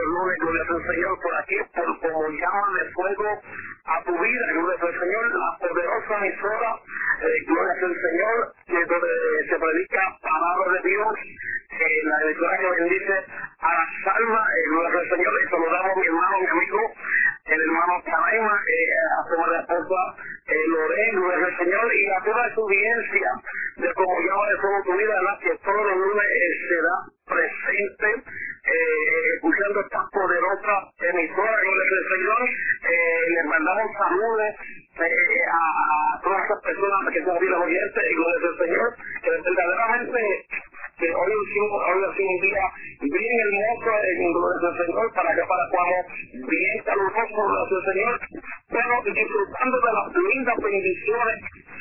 del lunes, gloria al Señor, por aquí, por como llama de fuego a tu vida, gloria al Señor, la poderosa emisora, eh, gloria al Señor, que donde se predica palabra de Dios, eh, la emisora que bendice a las almas, eh, gloria al Señor, y saludamos a mi hermano, mi amigo, el hermano Canaima, a su esposa Lorena, gloria al Señor, y a toda su audiencia de como llama de fuego tu vida, ¿verdad? que todos los lunes eh, será presente eh, escuchando esta poderosa emisora gloria al Señor eh, les mandamos saludos eh, a, todas esas personas que son aquí oyentes y gloria al Señor que verdaderamente hoy, hoy ha sido un día bien hermoso en gloria al Señor para que para podamos bien caluroso gloria al Señor pero disfrutando de las lindas bendiciones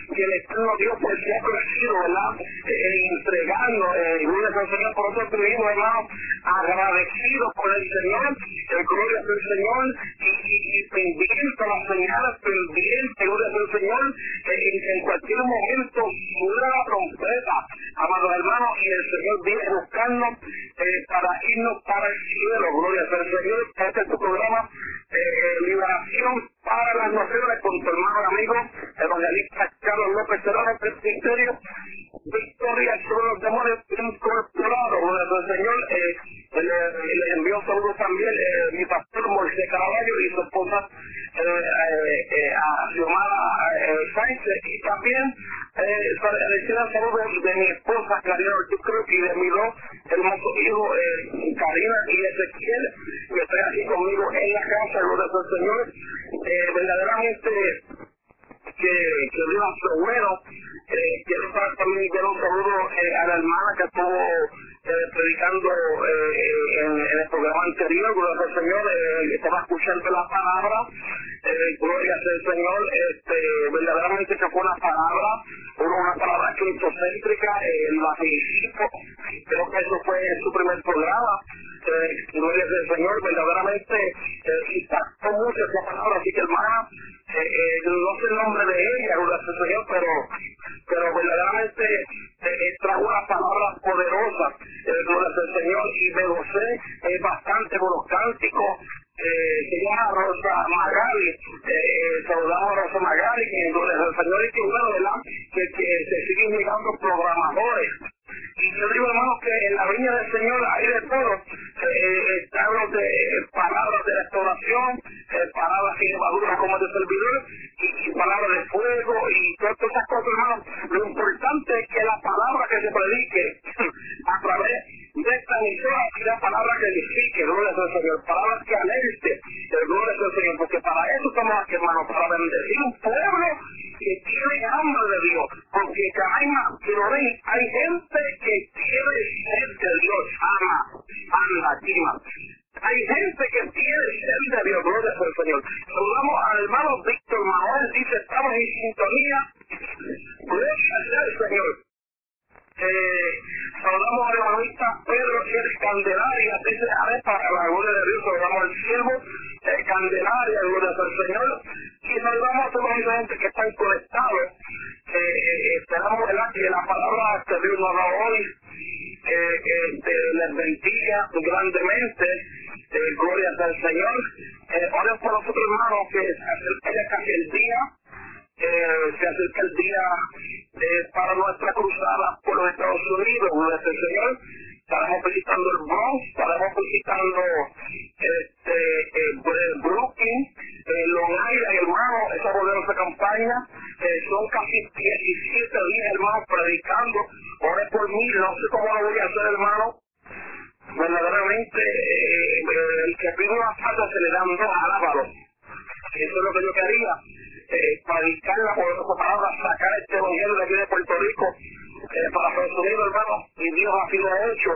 que el Eterno Dios se ha crecido, ¿verdad? Eh, entregando, eh, gloria al Señor, por eso estuvimos, hermano, agradecidos por el Señor, el gloria del Señor, y, y, y pendiente las señales, pendiente, gloria al Señor, en cualquier momento suena la trompeta, amados hermanos, y el Señor viene buscando eh, para irnos para el cielo, gloria al Señor, este es tu programa, eh, liberación para las naciones con tu hermano amigo, evangelista Carlos López Serrano, presbiterio, victoria sobre los demonios incorporados, al Señor, eh, le, le envió saludos también eh, mi pastor Moisés Caraballo y su esposa eh, eh, a Xiomara Sánchez y también eh, reciban saludos de mi esposa Karina Cruz y de mis dos hermosos hijos Karina y Ezequiel que están aquí conmigo en la casa, gloria al Señor, verdaderamente que, que Dios bueno. Eh, quiero también quiero un saludo eh, a la hermana que estuvo eh, predicando en, en, el programa anterior, gloria al Señor, estaba escuchando la palabra, gloria al Señor, verdaderamente que fue una palabra, una palabra cristocéntrica, la felicito, creo que eso fue su primer programa, gloria al Señor, verdaderamente impactó mucho esa palabra, así que hermana, eh, no sé el nombre de ella, al Señor, pero, pero verdaderamente eh, trajo una palabra poderosa, eh, al Señor, y me gocé eh, bastante con los cánticos, eh, se llama Rosa Magali, eh, saludamos a Rosa Magali, que al Señor, y que bueno, ¿verdad? Que, que se siguen llegando programadores. Y yo digo, hermano, que en la viña del Señor hay de todo. Eh, los de palabras de restauración, eh, palabras llevadura como de servidor, y, palabras de fuego, y todas esas cosas, hermano. Lo importante es que la palabra que se predique a través de esta emisora sea palabra que edifique, gloria al Señor, palabras que alerte, gloria al Señor, porque para eso estamos aquí, hermano, para bendecir un pueblo que tiene hambre de Dios, porque Canaima, que lo ven, hay gente que quiere ser de Dios, ama, anda, quima. Hay gente que quiere ser de Dios, gloria al Señor. Saludamos al estamos en sintonía, gloria al Señor. Eh, saludamos al evangelista Pedro Gil Candelaria, dice, a ver, para la gloria de Dios, saludamos al siervo eh, Candelaria, gloria al Señor, y saludamos a toda la gente que están conectados. Eh, esperamos ¿verdad? que la palabra que Dios nos da hoy eh, este, les bendiga grandemente. Eh, gloria al Señor. Eh, oren por nosotros, hermanos, que se acerca ya casi el día. Eh, se acerca el día eh, para nuestra cruzada por los Estados Unidos, gloria al Señor. Estaremos visitando el Bronx, estaremos visitando este, eh, Brooklyn, eh, Long Island, hermano, esa poderosa campaña. Eh, son casi 17 días, hermano, predicando. Ore por mí, no sé cómo lo voy a hacer, hermano. Verdaderamente, eh, el que pide una falta se le dan dos, alábalo. Eso es lo que yo quería. Eh, predicar la poderosa palabra, sacar este evangelio de aquí de Puerto Rico eh, para Estados Unidos, hermano, y Dios así lo ha hecho.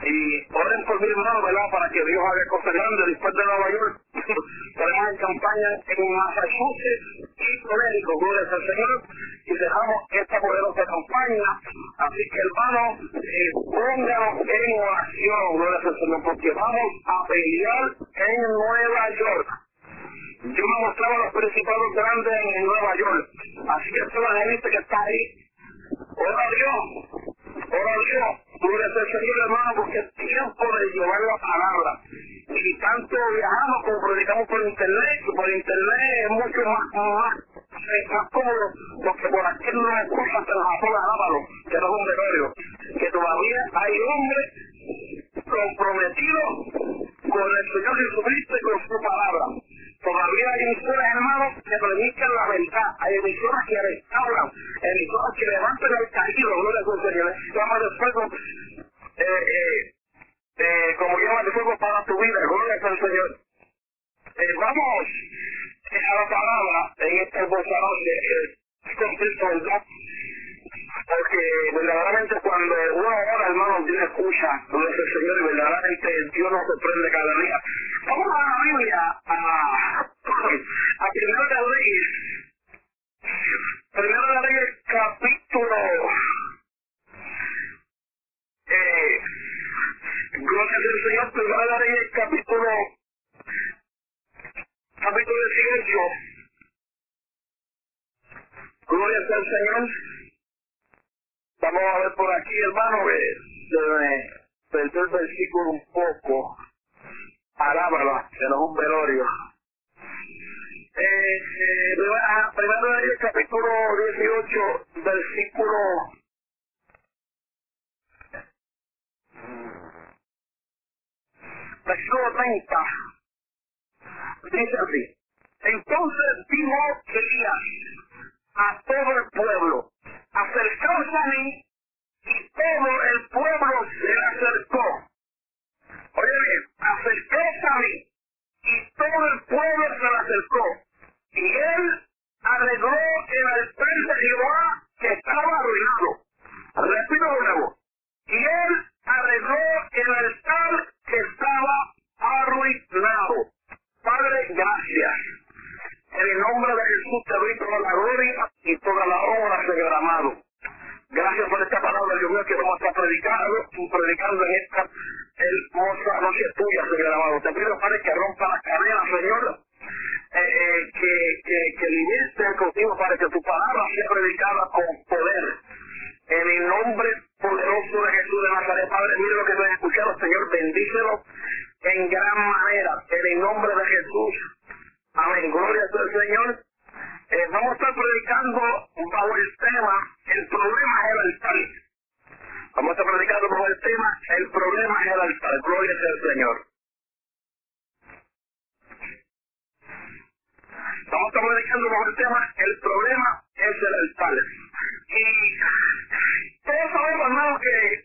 Y oren por mi hermano, ¿verdad? Para que Dios haga cosas grandes después de Nueva York. Tenemos en campaña en Massachusetts y Connecticut, gloria al Señor, y dejamos esta poderosa campaña. Así que, hermano, eh, pónganos en oración, gloria al Señor, porque vamos a pelear en Nueva York. Yo me mostraba los principados grandes en Nueva York. Así que toda la gente que está ahí, ora a Dios, ora a Dios, gloria al Señor hermano, porque es tiempo de llevar la palabra. y tanto viajamos como predicamos por internet, por internet es mucho más, más, más cómodo, porque por aquí no escuchan que los apoya que no es un velorio, que todavía hay hombres comprometidos con el Señor Jesucristo y con su palabra. Todavía hay emisoras, hermanos, que predican la verdad. Hay emisoras que restauran, emisoras que levantan el caído, gloria a Señor. Llama de fuego, eh, eh, eh, como llama de fuego para tu vida, gloria al Señor. Vamos a la palabra en esta hermosa noche, con Cristo, ¿verdad? porque verdaderamente cuando uno ora, hermano, Dios escucha, lo es el Señor, y verdaderamente Dios nos sorprende cada día. Vamos a la Biblia, a, a Primero de Reyes, Primero de Reyes, capítulo, eh, gloria al Señor, Primero de Reyes, capítulo, capítulo 18, gloria al Señor, Vamos a ver por aquí, hermano, que se me perdió el versículo un poco. Parábola, que no es un. Eh, eh, primero de capítulo 18, versículo versículo 30, dice así, entonces dijo Elías a todo el pueblo, acercarse a mí y todo el pueblo se acercó. Oye bien, acercarse a mí y todo el pueblo se le acercó. Y él arregló el altar de Jehová que estaba arruinado. Repito de nuevo. Y él arregló el altar que estaba arruinado. Padre, gracias. En el nombre de Jesús te doy toda la gloria y toda la honra, Señor amado. Gracias por esta palabra, Dios mío, que vamos a estar predicando, predicando en esta hermosa noche tuya, Señor amado. Te pido, Padre, que rompa las cadenas, Señor. Eh, eh, que, que, que el contigo que tu palabra sea predicada con poder. En el nombre poderoso de Jesús de Nazaret, Padre, mire lo que estoy escuchando, Señor, bendícelo en gran manera. En el nombre de Jesús. Amén. Gloria al Señor. Eh, vamos a estar predicando bajo el tema El problema es el altar. Vamos a predicando bajo el tema El problema es el altar. Gloria al Señor. Vamos a predicando bajo el tema El problema es el altar. Y todos sabemos, hermano, que,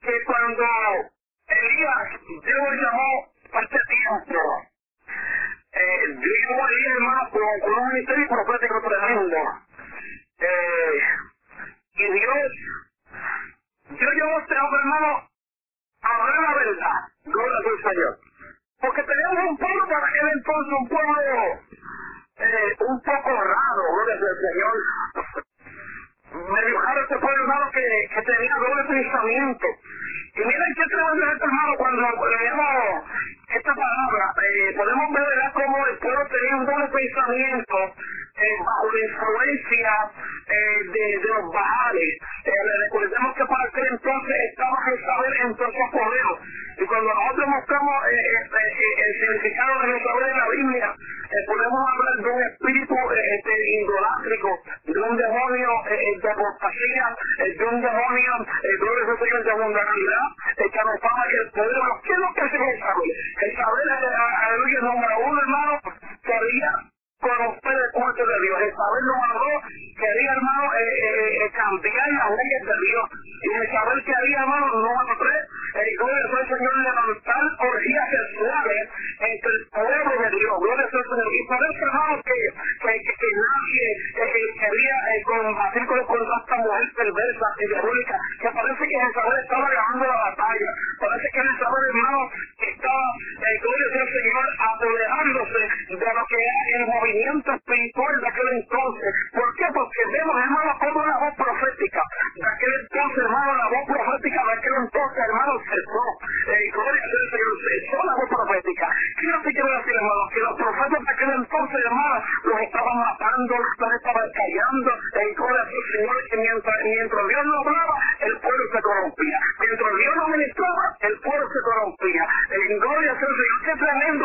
que cuando Elías, Dios llamó para este tiempo, eh, Dios ahí, hermano, con, con un ministerio profético tremendo. Eh, y Dios, yo llevo este hombre, hermano, a hablar la verdad. Gloria al Señor. Porque teníamos un pueblo para aquel entonces, un pueblo eh, un poco raro, gloria al Señor. Me dibujaron este pueblo, hermano, que, que tenía doble pensamiento. Y miren qué tremendo esto, hermano, cuando leemos esta palabra, eh, podemos ver ¿verdad? cómo el pueblo tenía un doble pensamiento eh, bajo la influencia eh, de, los bajales. Eh, recordemos que para aquel entonces estaba saber en su poder. Y cuando nosotros mostramos eh, eh, el significado de saber en la Biblia, podemos hablar de un espíritu este, idolátrico, de un demonio de apostasía, de un demonio, gloria a Dios, de mundanalidad, que fama que el poder, ¿qué es lo que hace Isabel? Isabel, aleluya, número uno, hermano, quería conocer el culto de Dios. Isabel número dos, quería, hermano, eh, cambiar las leyes de Dios. Y Isabel quería, hermano, número tres, eh, gloria al Señor, levantar orgías sexuales entre el pueblo de Dios. Gloria al Señor. Y por eso, hermano, que, que, que, nadie eh, quería eh, combatir con, con esta mujer perversa y diabólica, que parece que Isabel estaba ganando la batalla. Parece que Isabel, hermano, estaba, eh, gloria Señor, apoderándose de lo que era el movimiento espiritual de aquel entonces. ¿Por qué? Porque vemos, hermano, como una voz profética de aquel entonces, hermano, la voz profética de aquel entonces, hermano, cesó. Eh, gloria al Señor, cesó la voz profética. ¿Qué no te quiero decir, hermano? Que los profetas de aquel entonces, hermano, los estaban matando, los estaban callando. Eh, gloria al Señor, que mientras, mientras Dios no hablaba, el pueblo se corrompía. Mientras Dios no ministraba, el pueblo se corrompía. En gloria al Señor, qué tremendo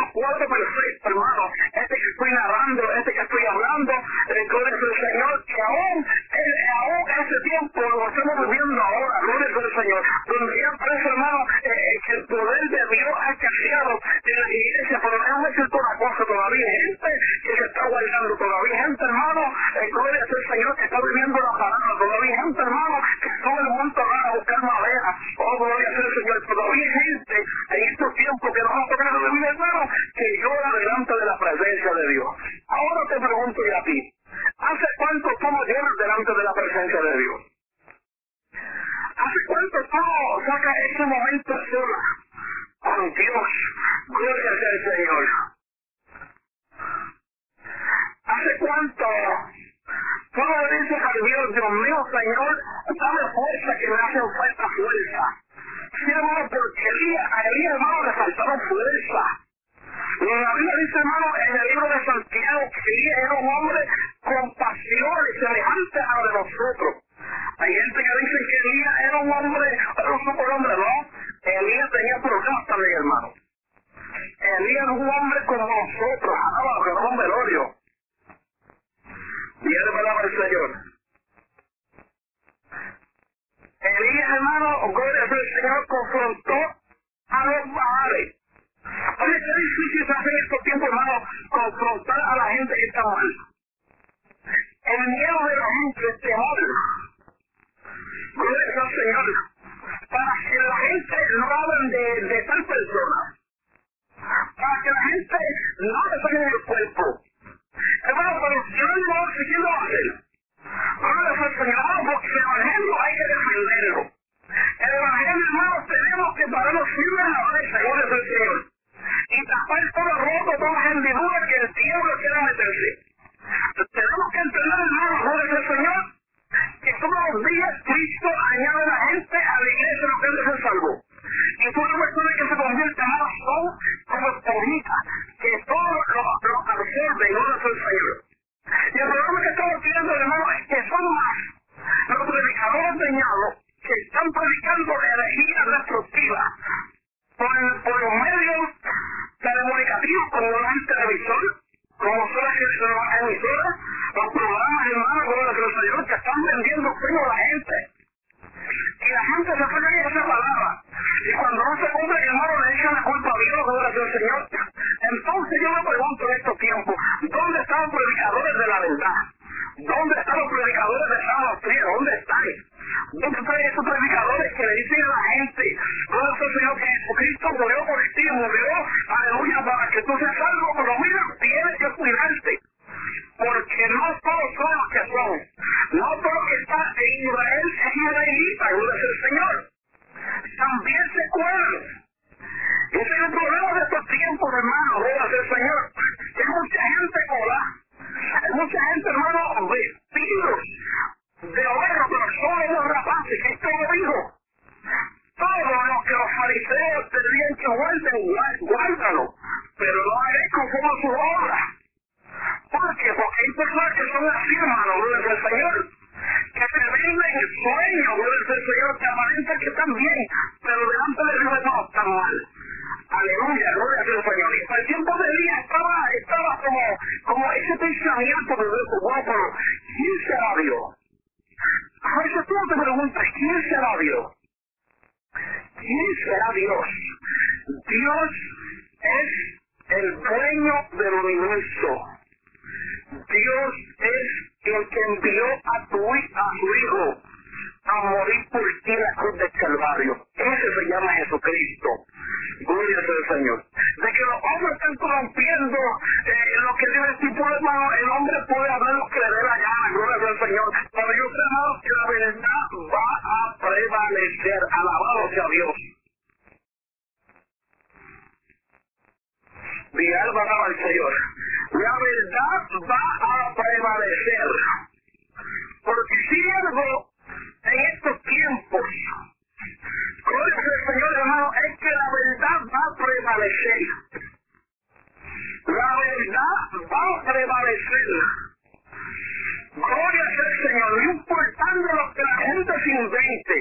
va a prevalecer. Gloria al Señor, no importando lo que la gente se invente,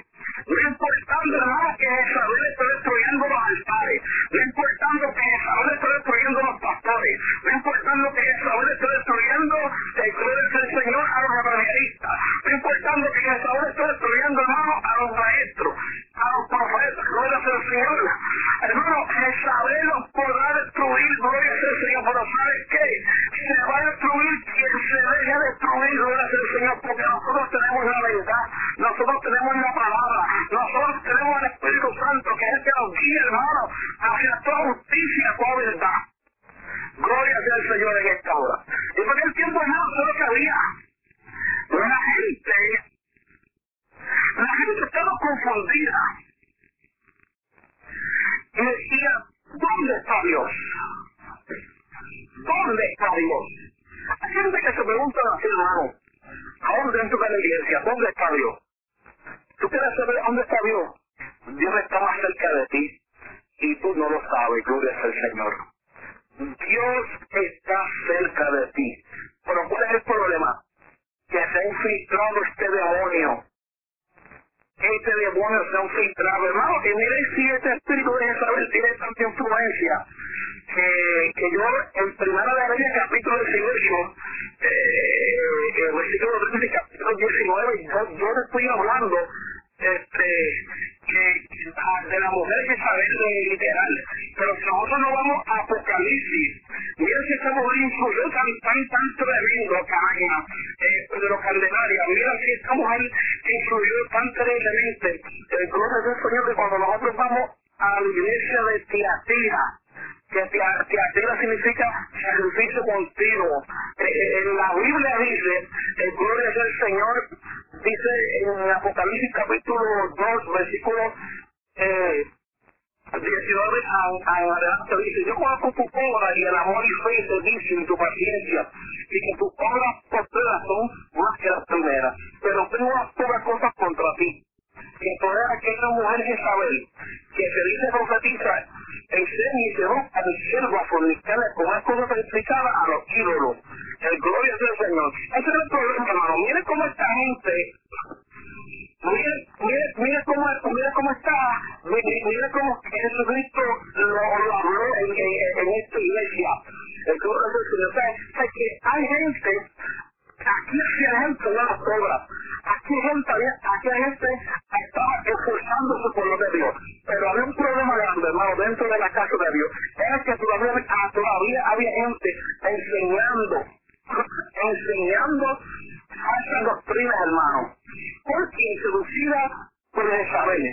no importando hermano que Isabel está destruyendo los altares, no importando que Saúl está destruyendo los pastores, no importando que Saúl está destruyendo, el gloria del Señor, a los evangelistas, no importando que Saúl está destruyendo, hermano, a los maestros, a los profetas, gloria al Señor. Hermano, Jezabel los podrá destruir, gloria al Señor, pero ¿sabes qué? Se va a destruir quien se deje destruir, gloria al Señor, porque nosotros tenemos la verdad, nosotros tenemos la palabra, nosotros tenemos el Espíritu Santo, que es el que nos guía, hermano, hacia toda justicia, toda verdad. Gloria sea el Señor en esta hora. Y por el tiempo, hermano, solo que había. La gente, la gente estaba confundida. Y decía, ¿dónde está Dios? ¿Dónde? Hay gente que se pregunta así, hermano, aún dentro de la iglesia, ¿dónde está Dios? ¿Tú quieres saber dónde está Dios? Dios está más cerca de ti y tú no lo sabes, gloria al Señor. Dios está cerca de ti. Pero ¿cuál es el problema? Que se ha infiltrado este demonio. Este demonio se ha infiltrado, hermano. Y miren si este espíritu de Isabel tiene tanta influencia que, que yo en Primera de Reyes capítulo 18, eh, el versículo 13 capítulo 19, yo, yo le estoy hablando este que de la mujer que sabe literal. Pero si nosotros no vamos a Apocalipsis. Mira si esta mujer influyó tan tan tan tremendo caraña eh, de los Candelaria. Mira si esta mujer influyó tan terriblemente el gloria del Señor que cuando nosotros vamos a la iglesia de Tiatira que Tiatira significa sacrificio continuo. Eh, en la Biblia dice, el gloria del Señor, dice en Apocalipsis capítulo 2, versículo eh, 19 a, adelante, dice, yo conozco tu obra y el amor y fe y servicio y tu paciencia, y que tus obras posteras son más que las primeras, pero tengo unas pocas cosas contra ti que tú eres aquella mujer Isabel que se dice profetiza enseña y se va al siervo a fornicarle con las cosas explicadas a los ídolos. El gloria del Señor. Ese es el problema, hermano. Mire cómo esta gente Mire, mire, mire cómo, mire cómo está, mire, mire cómo Jesucristo lo, lo habló en, en, en, esta iglesia. El gloria del Señor. O sea, o sea, que hay gente, aquí hay gente no las obras. Aquí hay gente, aquí hay gente está esforzándose por lo de Dios. Pero había un problema grande, hermano, dentro de la casa de Dios. Era que todavía, todavía había gente enseñando, enseñando falsas doctrinas, hermano. Porque introducida por Isabel.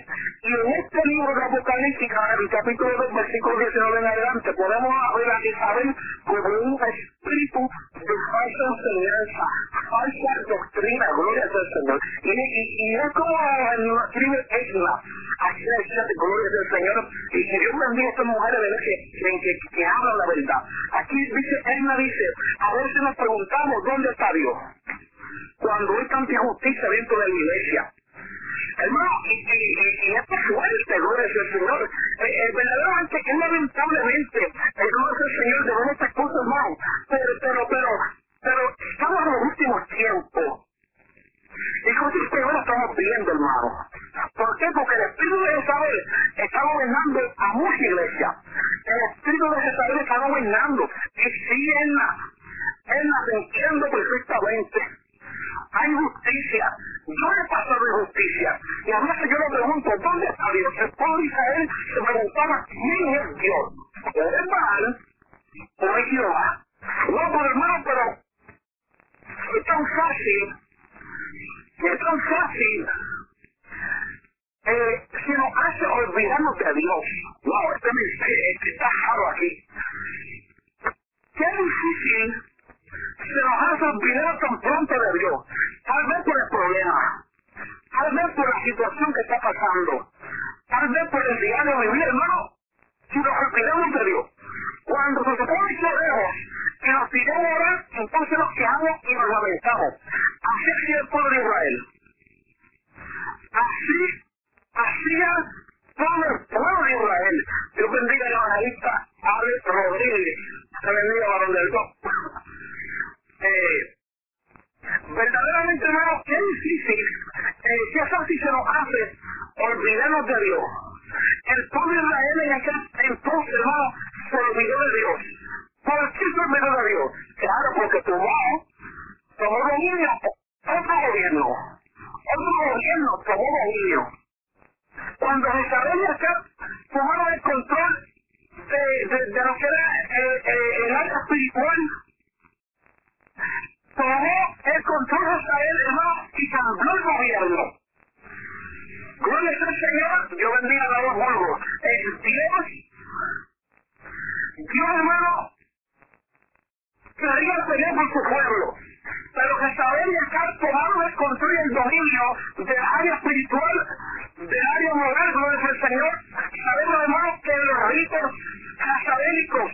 Y en este libro de Apocalipsis, en el capítulo 2, versículo 19 en adelante, podemos ver a Isabel como un espíritu de falsa enseñanza, falsa doctrina, gloria al Señor. Y, y, y es como lo escribe Esla, así decía de gloria del Señor, y que Dios bendiga a estas mujeres de que, que, que hablan la verdad. Aquí dice, Esla dice, a veces nos preguntamos, ¿dónde está Dios? Cuando hay tanta injusticia dentro de la iglesia, Hermano, y, y, y, esto es fuerte, gloria al Señor. Eh, eh, verdaderamente, que lamentablemente, el gloria del Señor de ver estas cosas mal. Pero, pero, pero, pero, estamos en los últimos tiempos. Y cosas que ahora estamos viendo, hermano. ¿Por qué? Porque el Espíritu de Isabel está gobernando a muchas iglesias. El Espíritu de Isabel está gobernando. Y sí, él la, la entiendo perfectamente hay justicia. Yo he pasado de justicia. Y a veces yo me pregunto, ¿dónde está Dios? El pueblo de Israel se preguntaba, ¿quién es Dios? ¿O es Baal o es Jehová? No, pero hermano, pero es tan fácil, es tan fácil eh, se nos hace olvidarnos de Dios. Wow, este mensaje está raro aquí. Qué difícil se nos hace olvidar tan pronto de Dios. Tal vez por el problema, tal vez por la situación que está pasando, tal vez por el diario vivir, hermano. Si nos olvidamos de Dios, cuando se pone lejos y nos pidemos orar, entonces nos quejamos y nos lamentamos. Así hacía el pueblo de Israel. Así hacía todo el pueblo de Israel. Dios bendiga al evangelista Alex Rodríguez. Se varón del Dios eh, verdaderamente hermano, qué difícil, eh, qué fácil se nos hace olvidarnos de Dios. El pueblo de Israel en aquel entonces, hermano, se olvidó de Dios. ¿Por qué se olvidó de Dios? Claro, porque tomó, tomó dominio otro gobierno. Otro gobierno tomó dominio. Cuando Jezabel y Acab tomaron el control de, de, de lo que era eh, eh, el área espiritual, tomó el control de Israel, hermano, y cambió el gobierno. Gloria al Señor, yo bendiga a los vuelvo. El Dios, Dios hermano, quería pelear por su pueblo. Pero Jezabel y Acab tomaron el control y el dominio del área espiritual, del área moral, gloria al Señor. Sabemos hermano que los ritos jezabélicos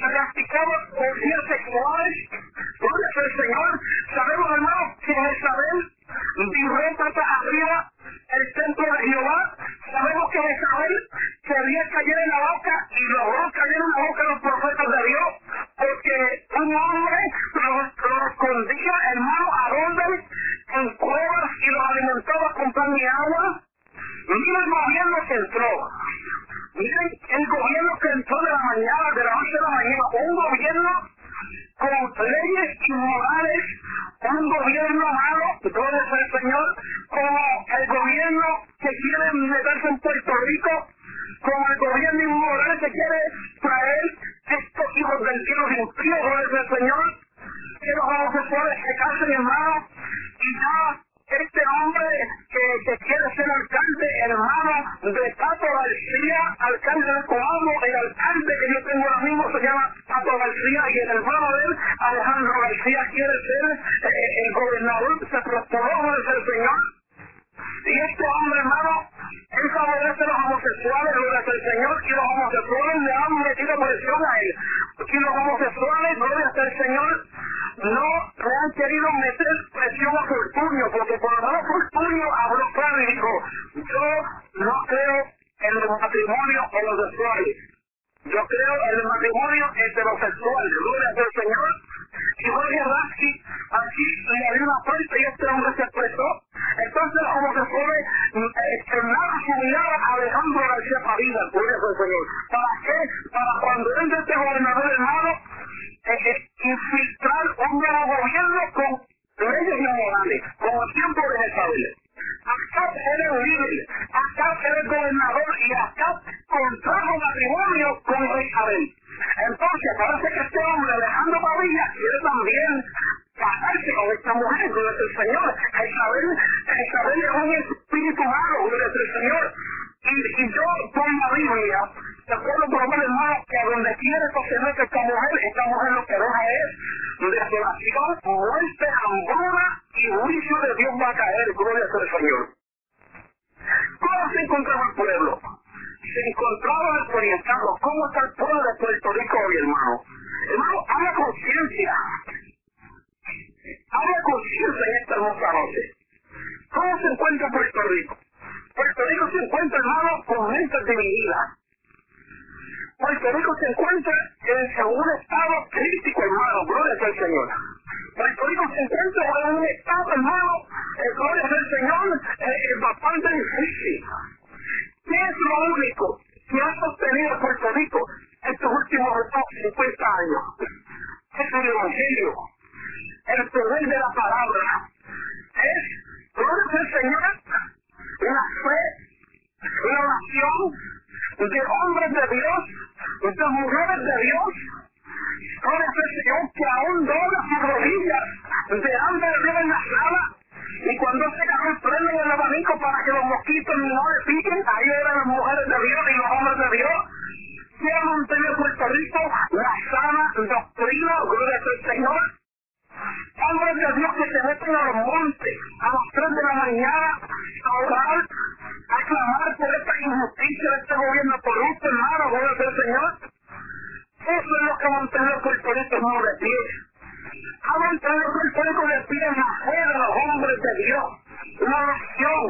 se practicaban orgías sexuales, gloria al Señor. Sabemos hermano que Jezabel vivió hasta arriba el templo de Jehová. Sabemos que Jezabel quería caer en la boca y logró caer en la boca de los profetas de Dios, porque un hombre los, los escondía, hermano, a dónde? En cuevas y los alimentaba con pan y agua. Mira el gobierno que entró. Miren el gobierno que entró de la mañana, de la noche de la mañana, un gobierno con leyes inmorales, al Señor, como el gobierno que quiere meterse en Puerto Rico, como el gobierno inmoral que quiere traer estos hijos del cielo impíos, gloria al Señor, que los homosexuales se casen hermano, y ya este hombre que, quiere ser alcalde, hermano de Tato García, alcalde de Coamo, el alcalde que yo tengo ahora mismo se llama Tato García y el hermano de él, Alejandro García, quiere ser eh, el gobernador, se prosperó con el Señor. Y este hombre, hermano, él favorece a los homosexuales, gloria al Señor, y los homosexuales le han metido presión a él. Y los homosexuales, gloria al Señor, no le han querido meter presión a Fortunio, porque por lo menos Fortunio habló claro y dijo, yo no creo en el matrimonio homosexual. Yo creo en el matrimonio heterosexual, gloria al Señor. Y Jorge Rasky aquí le abrió una puerta y este hombre se expresó. Entonces los homosexuales externaron su mirada a Alejandro García Padilla, gloria al Señor. ¿Para qué? Para cuando entre este gobernador hermano, eh, infiltrar un nuevo gobierno con leyes inmorales, como el tiempo de Jezabel. Acá era líder, acá era gobernador y acá contrajo matrimonio con Isabel. Entonces parece que este hombre, Alejandro Pavilla, quiere también casarse con esta mujer, gloria al Señor. Isabel, Isabel es un espíritu malo, gloria al Señor. Y, yo por la Biblia, te puedo probar, hermano, que a donde quiere sostener esta mujer, esta mujer lo que deja es desolación, muerte, hambruna y juicio de Dios va a caer, gloria al Señor. ¿Cómo se encontraba el pueblo? Se encontraba desorientado. ¿Cómo está el pueblo de Puerto Rico hoy, hermano? Hermano, haga conciencia. Haga conciencia en esta hermosa noche. ¿Cómo se encuentra Puerto Rico? Puerto Rico se encuentra, hermano, con mentes divididas. Puerto Rico se encuentra en un estado crítico, hermano, gloria al Señor. Puerto Rico se encuentra en un estado, hermano, eh, gloria al Señor, eh, bastante difícil. ¿Qué es lo único que ha sostenido Puerto Rico estos últimos 50 años? Es el Evangelio, el poder de la palabra. Es, gloria al Señor, la fe, la oración de hombres de Dios, de mujeres de Dios, gloria al Señor que aún dobla sus rodillas. Delante de Dios en la sala. Y cuando se el prenden el abanico para que los mosquitos no le piquen, ahí eran las mujeres de Dios y los hombres de Dios. Quiero mantener Puerto Rico la sana doctrina, gloria al Señor. Hombres de Dios que se meten a los montes a las 3 de la mañana a orar, a clamar por esta injusticia de este gobierno corrupto, hermano, gloria al Señor. Eso es lo que mantiene Puerto Rico no de pie. Ha mantenido Puerto Rico de pie en la fe de los hombres de Dios. La oración,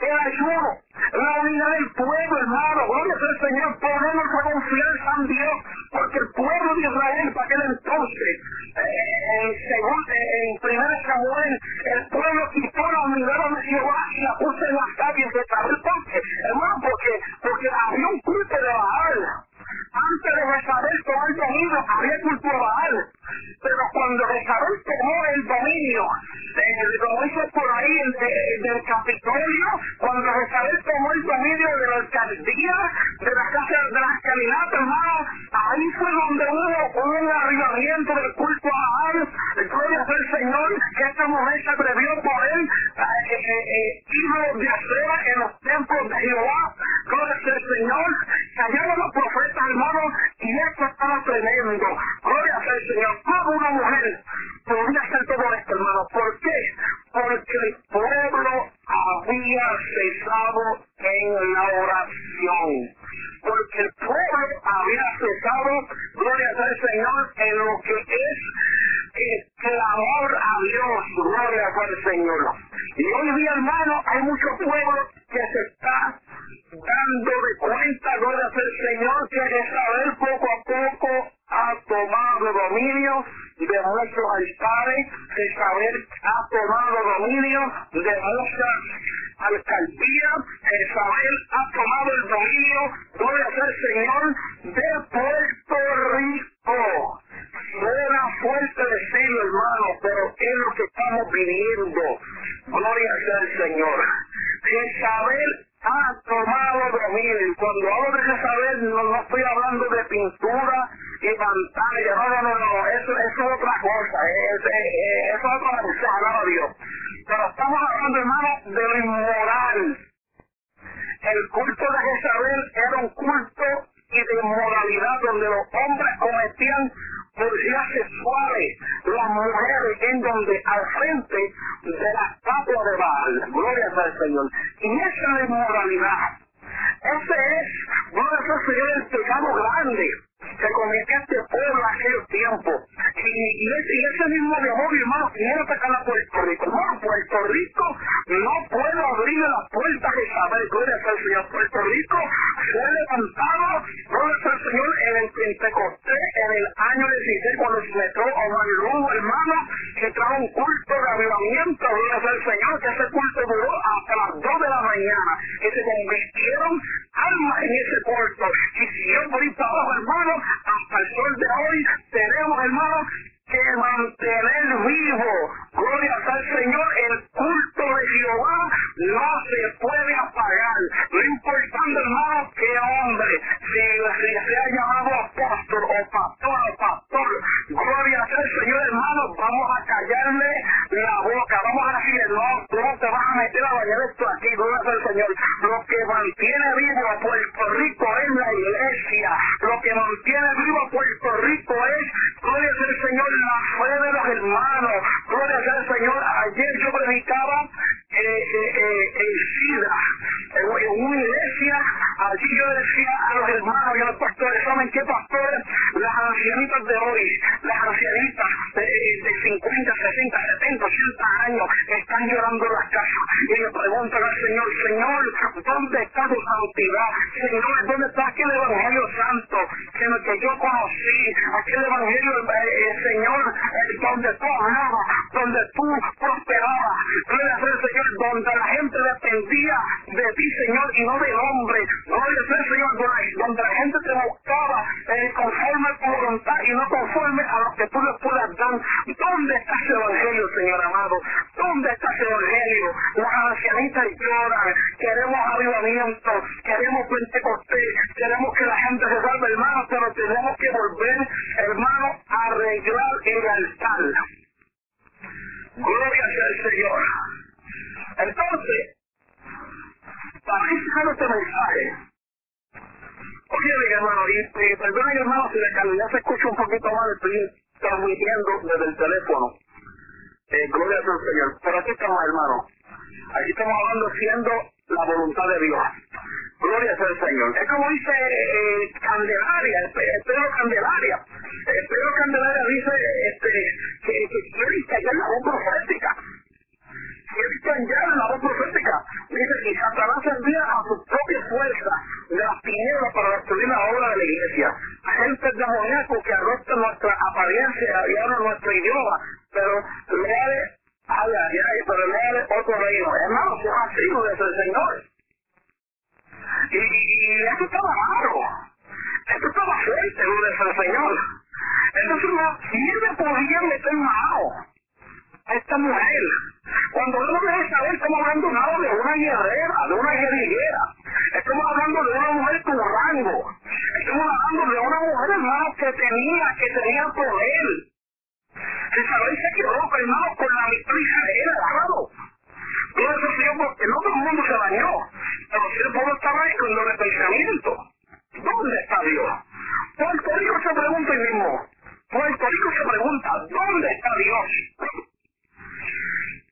el ayuno, la unidad del pueblo, hermano. Gloria al Señor, ponemos nuestra confianza en Dios, porque el pueblo de Israel, para aquel entonces, eh, en, según, en primer Samuel, el pueblo quitó la unidad de Jehová y la puso en las calles de Israel. ¿Por qué? Hermano, porque, porque había un culto de Baal. Antes de Jezabel tomó el dominio, había culto a Baal. Pero cuando Jezabel tomó el dominio, eh, como dice por ahí el, del Capitolio, cuando Jezabel tomó el dominio de la alcaldía, de la casa de las caminatas, hermano, ahí fue donde hubo un arribamiento del culto a Baal. Gloria al Señor, que esta mujer se atrevió por él, eh, eh, eh, de acera en los templos de Jehová. Gloria al Señor, callaron los profetas, hermano, y esto estaba tremendo. Gloria al Señor. Como una mujer podría hacer todo esto, hermano. ¿Por qué? Porque el pueblo había cesado en la oración. Porque el pueblo había cesado, gloria al Señor, en lo que es el clamor a Dios, gloria al Señor. Y hoy día, hermano, hay mucho pueblo que se está dando de cuenta, gloria al Señor, que saber poco a poco ha tomado dominio de muchos altares, saber ha tomado dominio de muchas alcaldías, saber ha tomado el dominio, gloria al Señor, de Puerto Rico. Suena fuerte decirlo, hermano, pero es lo que estamos viviendo. Gloria al Señor. saber ha tomado dominio. Y cuando hablo de saber, no, no estoy hablando de pintura y pantalla, no, no, no, no, eso, eso es otra cosa, es, es, eso es otra cosa, a Dios. Pero estamos hablando, hermano, de lo inmoral. El culto de Jezabel era un culto y de inmoralidad donde los hombres cometían orgías sexuales, las mujeres en donde al frente de la estatua de Baal, gloria al Señor. Y esa inmoralidad, ese es, gloria al Señor, el pecado grande se comete este pueblo a aquel tiempo. Y, y, ese, mismo demonio, hermano, quiere atacar a Puerto Rico. Hermano, Puerto Rico no puede abrir las puertas de saber, gloria al Señor. Puerto Rico fue levantado, gloria al Señor, en el Pentecostés, en el año 16, cuando se metió Omar Lugo, hermano, que trajo un culto de avivamiento, gloria al Señor, que ese culto duró hasta las 2 de la mañana, que se convirtieron almas en ese culto. Y siguió por ahí para abajo, hermano, hasta el sol de hoy tenemos, hermano, que mantener vivo, gloria al Señor, el culto de Jehová no se puede apagar. No importando, hermano, que hombre, si, se ha llamado apóstol o pastor o pastor, gloria al Señor, hermano, vamos a callarle la boca, vamos a decirle, no, tú no te vas a meter a bañar esto aquí, gloria al Señor. Lo que mantiene vivo a Puerto Rico es la iglesia, lo que mantiene vivo a Puerto Rico es, gloria al Señor, la fe de los hermanos. Gloria al Señor. Ayer yo predicaba eh, eh, eh, en SIDA, en, una iglesia. Allí yo decía a los hermanos y a los pastores, ¿saben qué pastores? Las ancianitas de hoy, las ancianitas de, de 50, 60, 70, 80 años están llorando en las casas y le preguntan al Señor, Señor, ¿dónde está tu santidad? Señor, ¿dónde está aquel evangelio santo que, que yo conocí? Aquel evangelio, Señor, donde tú hablabas, donde tú prosperabas, gloria al Señor, donde la gente dependía de ti, Señor, y no del hombre, gloria al Señor, donde la gente te buscaba eh, conforme a tu voluntad y no conforme a lo que tú le puedas dar. ¿Dónde está ese evangelio, Señor amado? ¿Dónde está ese evangelio? Las ancianitas lloran, queremos avivamiento, queremos Pentecostés, queremos que la gente se salve, hermano, pero tenemos que volver, hermano, a arreglar el altar. Gloria al Señor. Entonces, para fijar este mensaje, oye, mi hermano, y, y perdona, hermano, si la calidad se escucha un poquito mal, estoy transmitiendo desde el teléfono. Eh, gloria al Señor. Pero aquí estamos, hermano. Aquí estamos hablando siendo la voluntad de Dios. Gloria al Señor. Es como dice eh, Candelaria, Pedro Candelaria. Eh, Pedro Candelaria dice este, que, que quiere callar la voz profética. Quiere callar la voz profética. Dice que Satanás envía a su propia fuerza de las tinieblas para destruir la obra de la iglesia. Agentes demoníacos que adoptan nuestra apariencia y hablan nuestro idioma, pero leales habla, ya, pero leales otro reino. Hermano, se ha sido desde el Señor. Y, y, y esto estaba raro. Esto estaba fuerte, lo Señor. Entonces, ¿quién le podía meter mano a esta mujer? Cuando uno debe saber, estamos hablando de una guerrera, de una guerrillera. Estamos hablando de una mujer con rango. Estamos hablando de una mujer, hermano, que tenía, que tenía poder. Isabel se quedó, hermano, con la victoria de él agarrado. Todo eso se dio porque no todo el mundo se dañó. Pero si el pueblo estaba ahí con los pensamiento. ¿Dónde está Dios? Puerto Rico se pregunta el mismo. Puerto Rico se pregunta, ¿dónde está Dios?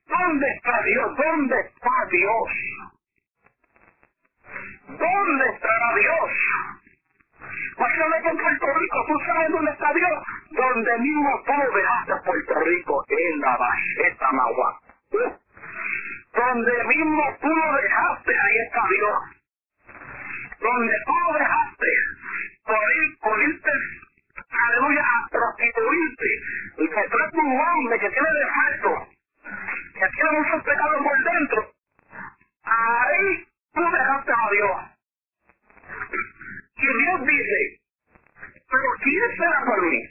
¿Dónde está Dios? ¿Dónde está Dios? ¿Dónde estará Dios? Pásame con Puerto Rico, ¿tú sabes dónde está Dios? Donde mismo tú dejaste a Puerto Rico, en la bajeta Magua. Donde mismo tú lo dejaste, ahí está Dios. Donde tú lo dejaste, por ir, por irte, aleluya, a prostituirte, y que trata un hombre que tiene defecto, que tiene muchos pecados por dentro, ahí tú dejaste a Dios. Y Dios dice, pero ¿quién será por mí?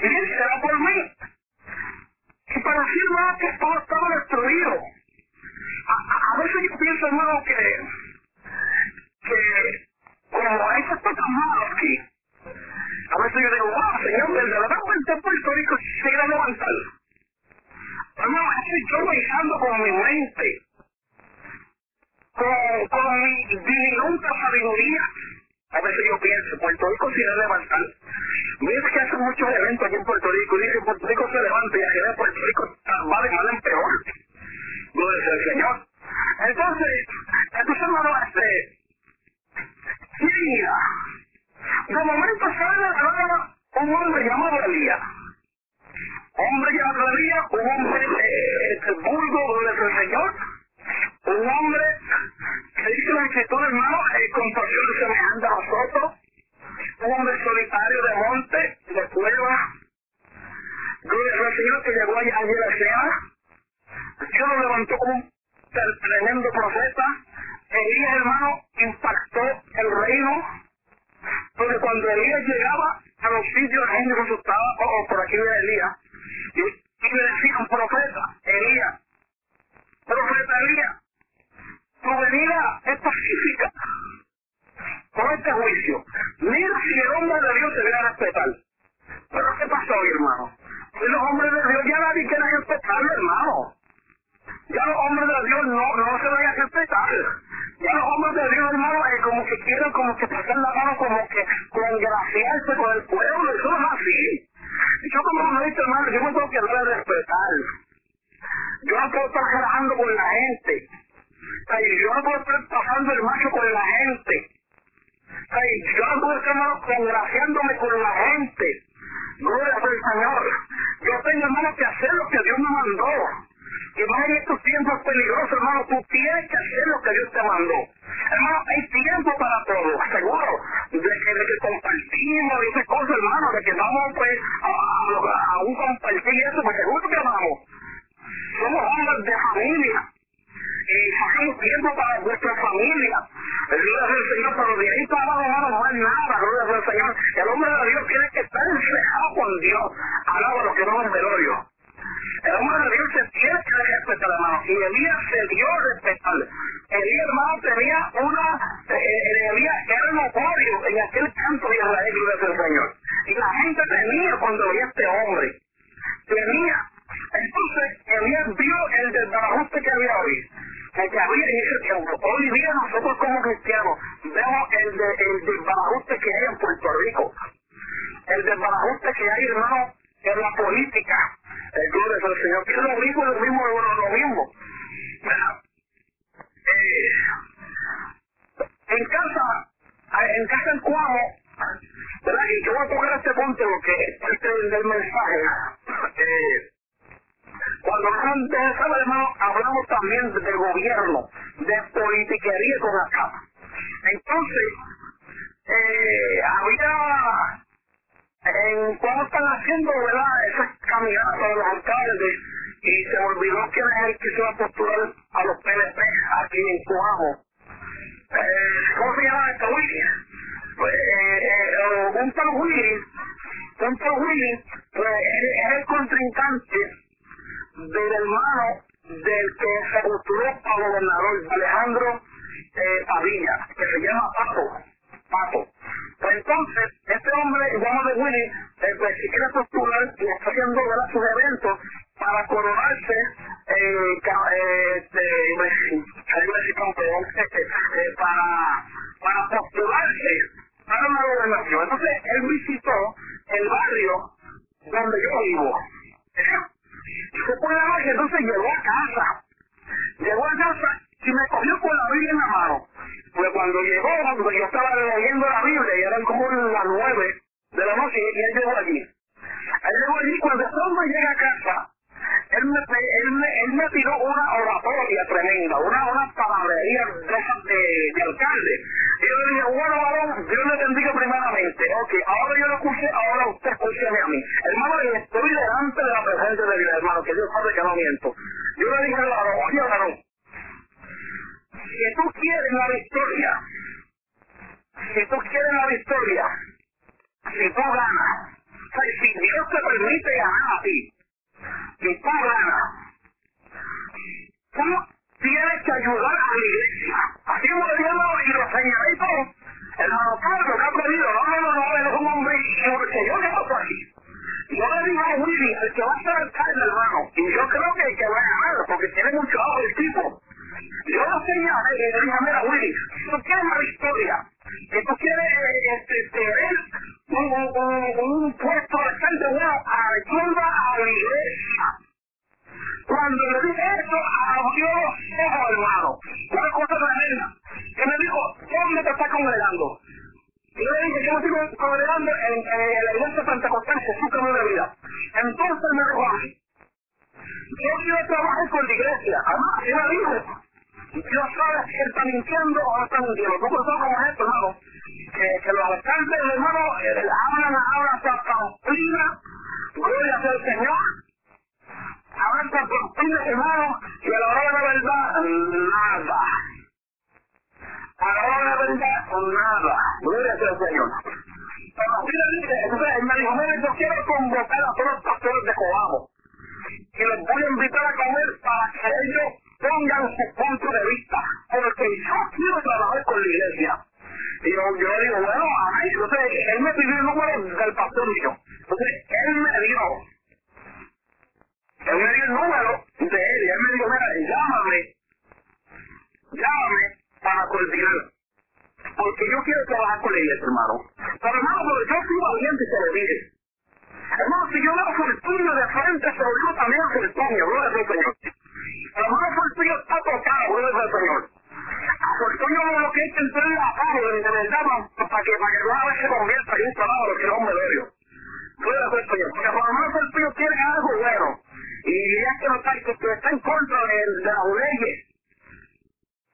¿Quién será por mí? Y para decir más que todo estaba destruido. A, veces yo pienso, hermano, que, que como está tan malo aquí, a veces yo digo, wow, señor, desde la verdad Puerto Rico se irá a levantar. Hermano, estoy yo pensando con mi mente, con, con mi diminuta sabiduría. A veces yo pienso, Puerto Rico se a levantar. Ves que hacen muchos eventos aquí en Puerto Rico y dicen Puerto Rico se levanta y aquí en Puerto Rico va de mal en peor. Gloria el Señor. Entonces, entonces hermano, este, mira, de momento sale de la un hombre llamado Elías. Hombre llamado Elías, un hombre eh, este, vulgo, gloria el Señor. Un hombre que dice la escritura, hermano, eh, con pasión semejante a nosotros un hombre solitario de monte, de cueva. Gloria al Señor que llegó allí, a la escena. Dios lo levantó como un tremendo profeta. Elías, hermano, impactó el reino. Porque cuando Elías llegaba a los sitios, la gente se asustaba, oh, por aquí viene Elías. Y, y le decían, profeta, Elías, profeta Elías, tu venida es pacífica con este juicio. Mira si el hombre de Dios se a respetar. Pero ¿qué pasó, hermano? Si los hombres de Dios ya nadie quiere respetarlo, hermano. Ya los hombres de Dios no, no se van a respetar. Ya los hombres de Dios, hermano, es como que quieren como que pasar la mano, como que congraciarse con el pueblo. Eso es así. Yo como lo he dicho, hermano, yo me tengo que respetar. Yo no puedo estar relajando con la gente. Yo no puedo estar pasando el macho con la gente. Yo ando, hermano, congraciándome con la gente. Gloria al Señor. Yo tengo, hermano, que hacer lo que Dios me mandó. Y más en estos tiempos peligrosos, hermano, tú tienes que hacer lo que Dios te mandó. Hermano, hay tiempo para todo, seguro. De que, de que compartimos y esas cosas, hermano, de que vamos pues a, a, un compartir eso, pues seguro que vamos. Somos hombres de familia. Y hacemos tiempo para nuestra familia. Gloria al Señor, pero de ahí para abajo no hay nada, gloria al Señor. El hombre de Dios tiene que estar enfrejado con Dios. Alaba lo que no es velorio. El hombre de Dios se tiene que respetar, hermano. Y Elías se dio a respetar. Elías, hermano, tenía una... Eh, Elías era notorio en aquel canto de Israel, gloria al Señor. Y la gente tenía cuando veía este hombre. Tenía. Entonces, Elías vio el desbarajuste que había hoy que había en ese tiempo. Hoy día nosotros como cristianos vemos el, de, el desbarajuste que hay en Puerto Rico. El desbarajuste que hay, hermano, en la política. El gloria del Señor. Que es lo mismo, lo mismo, lo, mismo. Eh, en casa, en casa en Cuamo, ¿verdad? Y yo voy a tocar este punto porque es parte del mensaje. Eh, hablamos de hermano, hablamos también de gobierno, de politiquería con acá. Entonces, eh, había en cómo están haciendo ¿verdad? esas caminatas de los alcaldes y se olvidó es el que se va a postular a los PNP aquí en Coamo. Eh, ¿Cómo se llama esta William? pues, eh, eh, Willis, Gunther Willis, pues, es el contrincante del hermano del que se postuló para gobernador, Alejandro eh, Padilla, que se llama Pato. Pato. Pues entonces, este hombre, llamo de Willy, eh, pues si quiere postular y está haciendo ¿verdad? sus eventos para coronarse eh, eh, este, eh, para, para postularse para una gobernación. Entonces, él visitó el barrio donde yo vivo. Se fue la noche, entonces llegó a casa. Llegó a casa y me cogió con la Biblia en la mano. Pues cuando llegó, cuando yo estaba leyendo la Biblia y eran como las nueve de la noche y él llegó allí. Él llegó allí, cuando este hombre llega a casa, él me, tiró una oratoria tremenda, una, una palabrería de, de, de alcalde. Y yo le dije, bueno, varón, Dios le bendiga primeramente. Ok, ahora yo lo escuché, ahora usted escúcheme a mí. Hermano, estoy delante de la presencia de Dios, hermano, que Dios sabe que no miento. Yo le dije varón, oye, varón, si tú quieres la victoria, si tú quieres la victoria, si tú ganas, si Dios te permite ganar a ti, y tú ganas, tú tienes que ayudar a la iglesia. Así como le digo y lo señalé todo. Hermano Carlos, que ha perdido, no, no, no, él es un hombre que yo le pasó aquí. Yo le digo a Willy, el que va a ser alcalde, hermano, y yo creo que, que va a ganar, porque tiene mucho ojo el tipo. Yo lo señalé y le dije, mira Willy, tú quieres la victoria, que tú quieres este, tener un, un, un puesto alcalde, bueno, ayuda a la iglesia. Cuando le dije eso, abrió los ojos, hermano. Una cosa tremenda. Que me dijo, ¿dónde te estás congregando? Y yo le dije, yo me estoy congregando en, la iglesia pentecostal Jesús Camino de Vida. Entonces me dijo, yo quiero trabajar con la iglesia. Además, yo le dije, Dios sabe si él está mintiendo o no está mintiendo. Tú personas como esto, hermano, que, que los alcaldes, hermano, eh, hablan, hablan hasta pamplina, gloria el Señor, hablan hasta pamplina, hermano, y a la hora de la verdad, nada. A la hora de la verdad, nada. Gloria el Señor. Pero así le dije, entonces me dijo, mira, yo quiero convocar a todos los pastores de Coamo y los voy a invitar a comer para que ellos pongan su punto de vista, porque yo quiero trabajar con la iglesia. Y yo, yo digo, bueno, ay, entonces él me pidió el número del pastor mío. Entonces él me dio, él me dio el número de él él me dijo, mira, llámame, llámame para coordinar. Porque yo quiero trabajar con la iglesia, hermano. Pero hermano, pero yo soy valiente y se le dije. Hermano, si yo veo Fortunio de frente, se lo digo también a Fortunio, gloria al Señor. Hermano, Fortunio está tocado, gloria al Señor. A Fortunio lo que hay que entrar paz, de verdad, para que, para que vez se convierta en un trabajo, lo que es un medio. Gloria al Señor. Porque por lo menos Fortunio quiere algo bueno. Y es que no está, que está en contra de, de las leyes.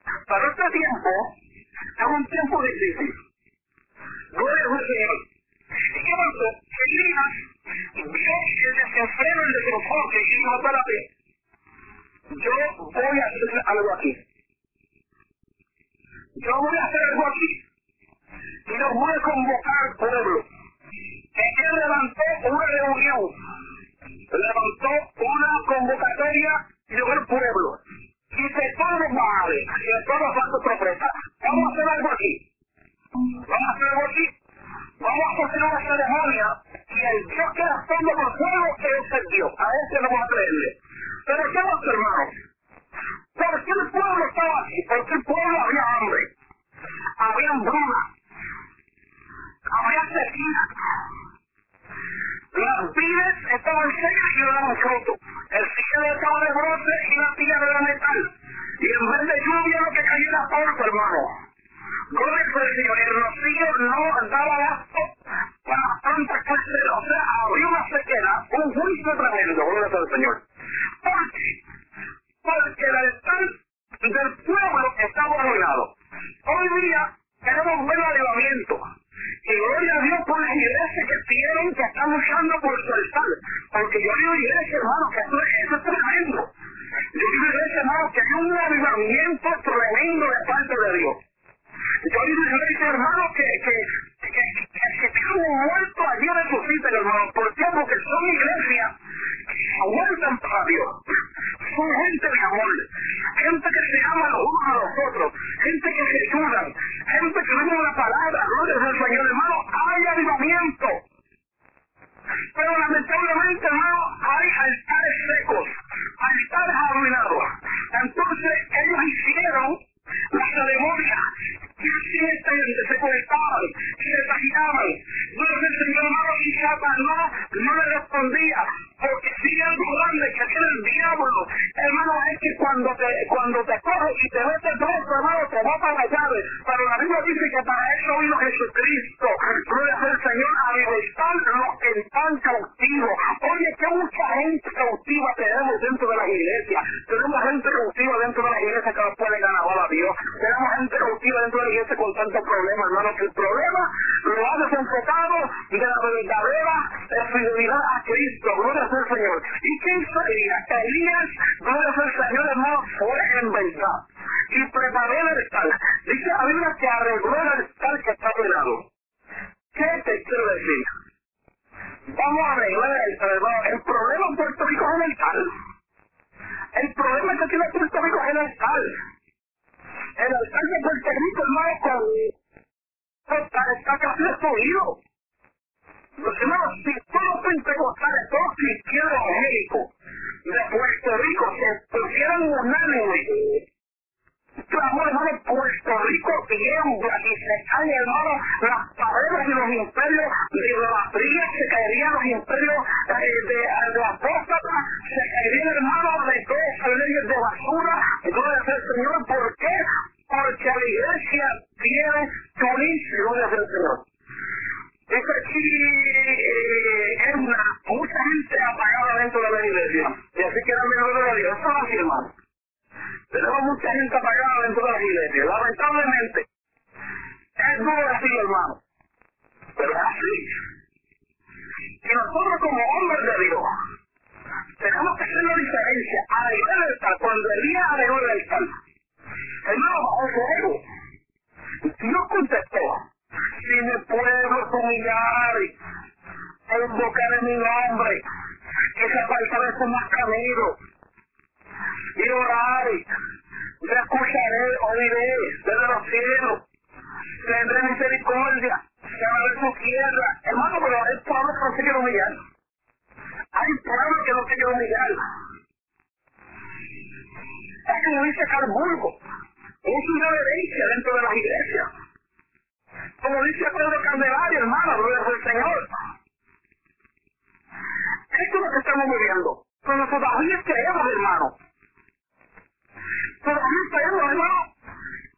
Pero este tiempo es un tiempo difícil. Gloria al Señor. ¿Y qué pasó? Seguimos vio el desenfoque y dijo, espérate, yo voy a hacer algo aquí. Yo voy a hacer algo aquí. Y los voy a convocar pueblo. Él levantó una reunión, levantó una convocatoria y llegó el pueblo. Y de todos vale, y de todos falta sorpresa. Vamos a hacer algo aquí. Vamos a hacer algo aquí. Vamos a hacer una ceremonia y el Dios que responde por fuego es el Dios. A ese vamos a creerle. Pero ¿qué más, hermanos? ¿Por qué el pueblo estaba así? Porque el pueblo había hambre, había hambruna, había sequía. Las vides estaban secas y no daban fruto. El cielo estaba de bronce y la tierra era metal. Y en vez de lluvia lo que caía era polvo, hermano. Gloria al Señor, el rocío no daba gasto para tantas clases, o sea, había una sequera, un juicio tremendo, gloria al Señor. ¿Por qué? Porque el altar del pueblo estaba arruinado. Hoy día queremos ver el avivamiento. Y gloria a Dios por las iglesias que tienen que están luchando por su altar. Porque yo digo iglesia, hermano, que eso, eso es tremendo. Yo digo iglesia, hermano, que hay un avivamiento tremendo de parte de Dios. Yo digo iglesia, hermano, que, que aguanten, hermano. ¿Por qué? Porque son iglesias que aguantan para Dios. Son gente de amor. Gente que se ama los unos a los otros. Gente que se ayudan. Gente que vive la palabra. Gloria al Señor, hermano. Hay avivamiento. Pero lamentablemente, hermano, hay altares secos, altares arruinados. Entonces, ellos hicieron la ceremonia que esta gente se conectaban, se paginaban. No el Señor hermano y Satanás no le respondía, porque sigue algo grande que tiene el diablo. Hermano, es que cuando te, cuando te coge y te mete preso, hermano, te va para la llave. Pero la Biblia dice que para eso vino Jesucristo. Gloria al Señor a libertar los que están cautivos. Oye, que mucha gente cautiva tenemos dentro de las iglesias. Tenemos gente cautiva dentro de las iglesias que no puede ganar a Dios. Tenemos gente cautiva dentro de la iglesia con tantos problemas, hermano, que el problema lo ha desenfocado de la verdadera fidelidad a Cristo. Gloria al Señor. ¿Y qué hizo Elías? Elías, gloria al Señor, hermano, fue en verdad. Y preparó el altar. Dice la Biblia que arregló el altar que está pelado. ¿Qué te quiero decir? Vamos a arreglar el. El problema en Puerto Rico es el altar. El problema que tiene Puerto Rico es el altar. El altar de Puerto Rico, hermano, está, está casi destruido. Los hermanos, si todos los pentecostales, todos cristianos evangélicos de Puerto Rico se pusieran unánimes clamor, hermano, Puerto Rico tiembla y se caen, hermano, las paredes de los imperios de idolatría, se caerían los imperios eh, de, de apóstatas, se caerían, hermano, de todas esas leyes de basura. Gloria al Señor, ¿por qué? Porque la iglesia tiene que unirse, gloria al Señor. Dice aquí, eh, es una, mucha gente apagada dentro de la iglesia. Y así que la gloria de Dios. Eso es así, hermano. Tenemos mucha gente apagada dentro de las iglesias. Lamentablemente, es duro decirlo, hermano. Pero es así. Y nosotros como hombres de Dios, tenemos que hacer la diferencia. Arreglar el altar. Cuando Elías arregló el altar, hermano, bajo fuego. Dios contestó, si mi pueblo se humillar, e invocar en mi nombre, que se aparta de su más camino, y orar, le escucharé, oiré desde los cielos, tendré misericordia, se abre su tierra. Hermano, pero hay pueblos que no se quieren humillar. Hay pueblos que no se quieren humillar. Es como dice Carburgo, es una herencia dentro de las iglesias. Como dice Pedro Candelario, hermano, gloria al Señor. Esto es lo que estamos viviendo. Pero todavía creemos, hermano, todavía tenemos, hermano,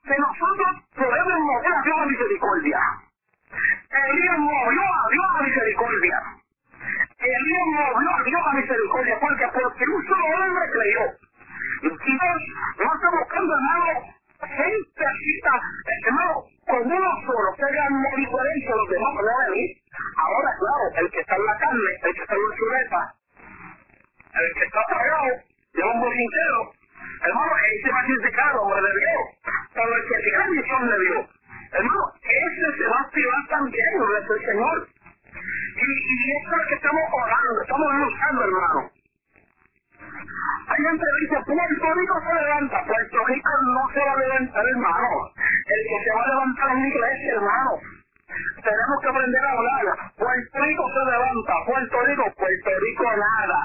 que nosotros podemos mover a Dios a misericordia. Elías movió a Dios a misericordia. Elías movió a Dios a misericordia. porque Porque un solo hombre creyó. Y Dios no está buscando, hermano, gente así, hermano, con uno solo, que hagan la diferencia, los demás no a venir. Ahora, claro, el que está en la carne, el que está en la chuleta, el que está apagado, lleva un bocinchero, Hermano, ese va a criticar hombre de Dios. Pero el que tiene misión de Dios, hermano, ese se va a activar también, el Señor. Y, y eso es lo que estamos orando, estamos luchando, hermano. Hay gente que dice, Puerto Rico se levanta, Puerto Rico no se va a levantar, hermano. El que se va a levantar es la iglesia, hermano. Tenemos que aprender a hablar. Puerto Rico se levanta, Puerto Rico, Puerto Rico nada.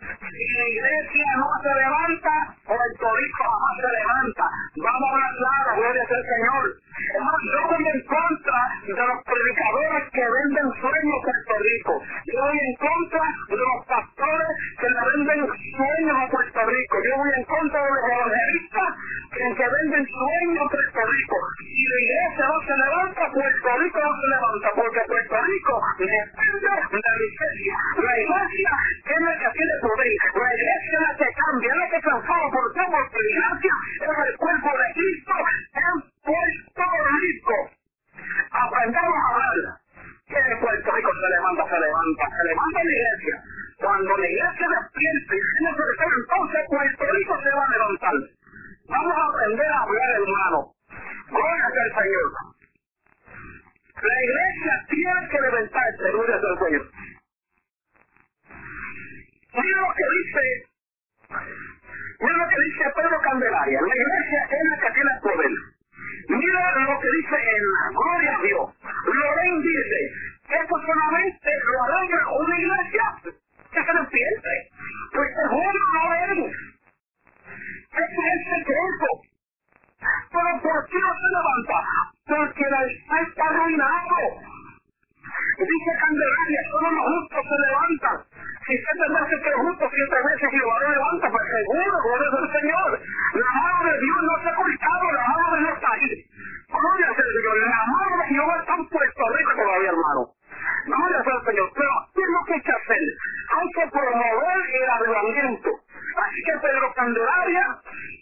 Si la iglesia no se levanta, Puerto Rico jamás se levanta. Vamos a hablar claro, gloria al Señor. Yo voy en contra de los predicadores que venden sueños a Puerto Rico. Yo voy en contra de los pastores que le venden sueños a Puerto Rico. Yo voy en contra de los evangelistas que, venden sueños a Puerto Rico. Si la iglesia no se levanta, Puerto Rico no se levanta, porque Puerto Rico depende de la iglesia. La iglesia tiene que tiene poder. La iglesia es la que cambia, es la que transforma. ¿Por qué? Porque la iglesia es el cuerpo de Cristo en público. Aprendamos a hablar. Que en Puerto Rico se levanta, se levanta, se levanta la iglesia. Cuando la iglesia despierta y se nos entonces Puerto Rico se va a levantar. Vamos a aprender a hablar, hermano. Gloria al Señor. La iglesia tiene que levantarse, gloria al Señor. Mira lo que dice, mira lo que dice Pedro Candelaria. La iglesia es la que tiene el poder. Mira lo que dice en Gloria a Dios. Lorén dice, esto solamente lo arregla una iglesia que se despierte. Pues el bueno no es. Ese es el secreto. Pero ¿por qué no se levanta? Porque la está arruinado. Dice Candelaria, solo los justos se levantan. Si usted tendrá que ser justo siete veces y lo levanta, pues seguro, gloria del Señor. La mano de Dios no se ha ocultado, la mano de Dios está ahí. Gloria al Señor, la mano de Jehová está en Puerto Rico todavía, hermano. Gloria al Señor, pero ¿qué es lo que hay que hacer? Hay que promover el avivamiento. Así que Pedro Candelaria,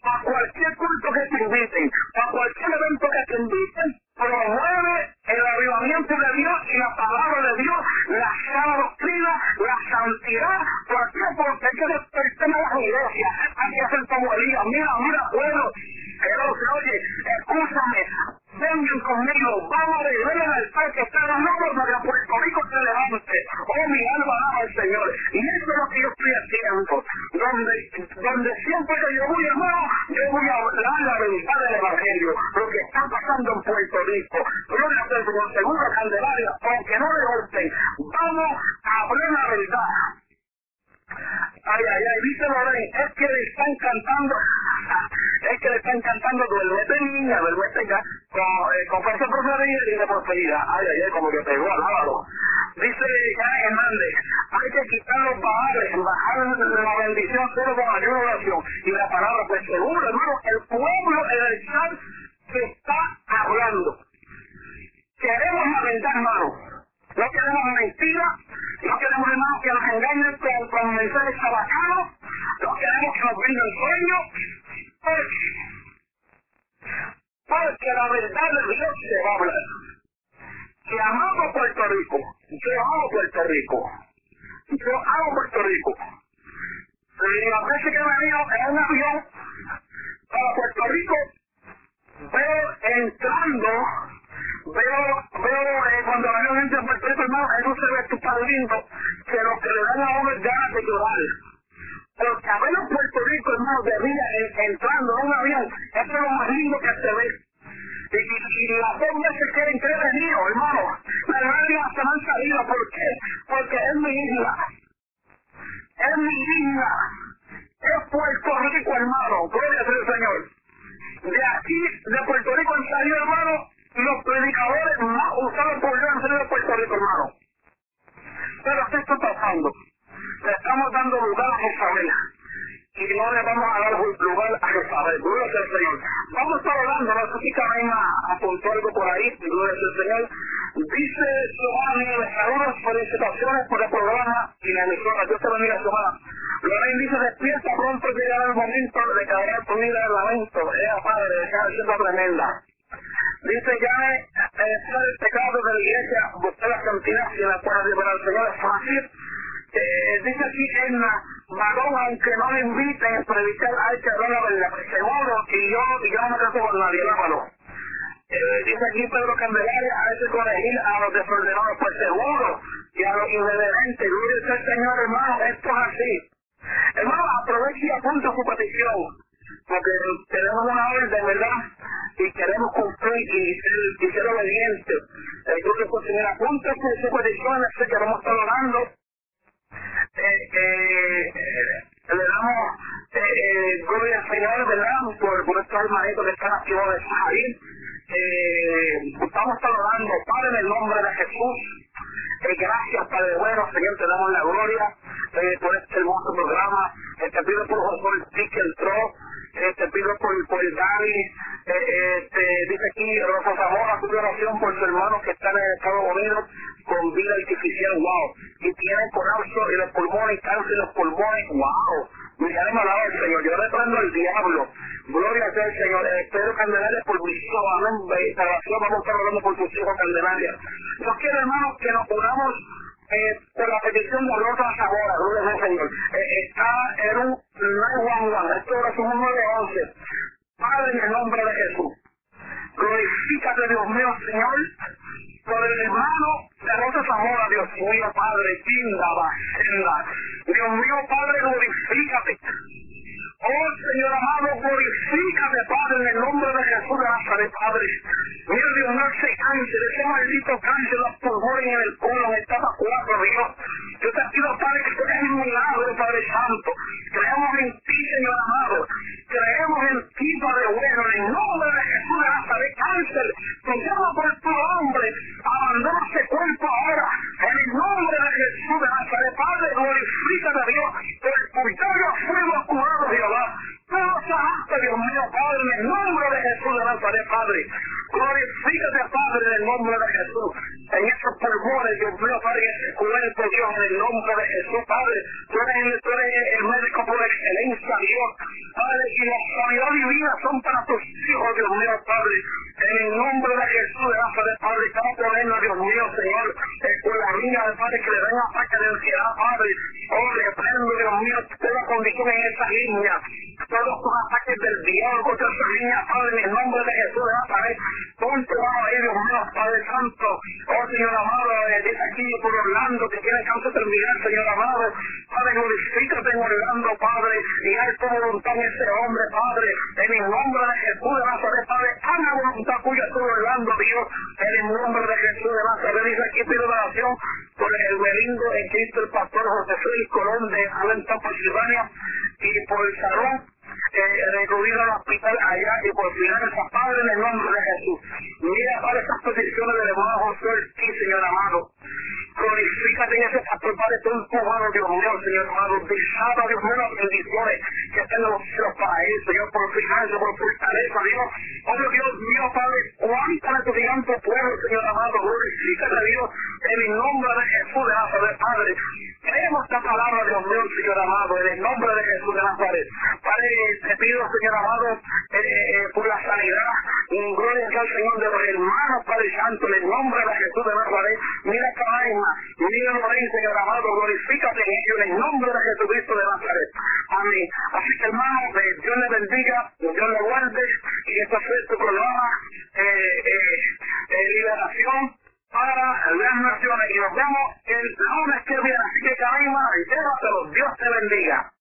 a cualquier culto que te inviten, a cualquier evento que te inviten, promueve el avivamiento de Dios y la palabra de Dios, la sana doctrina, la santidad. ¿Por qué? Porque hay que despertar a las iglesias, hay que hacer como Elías. Mira, ser lo más lindo que se ve. Y, y, y la gente se queda entre mío, oh, hermano. Las lágrimas se han salido. ¿Por qué? Porque es mi isla. historia, eh, este hermoso programa, el campeón por José que le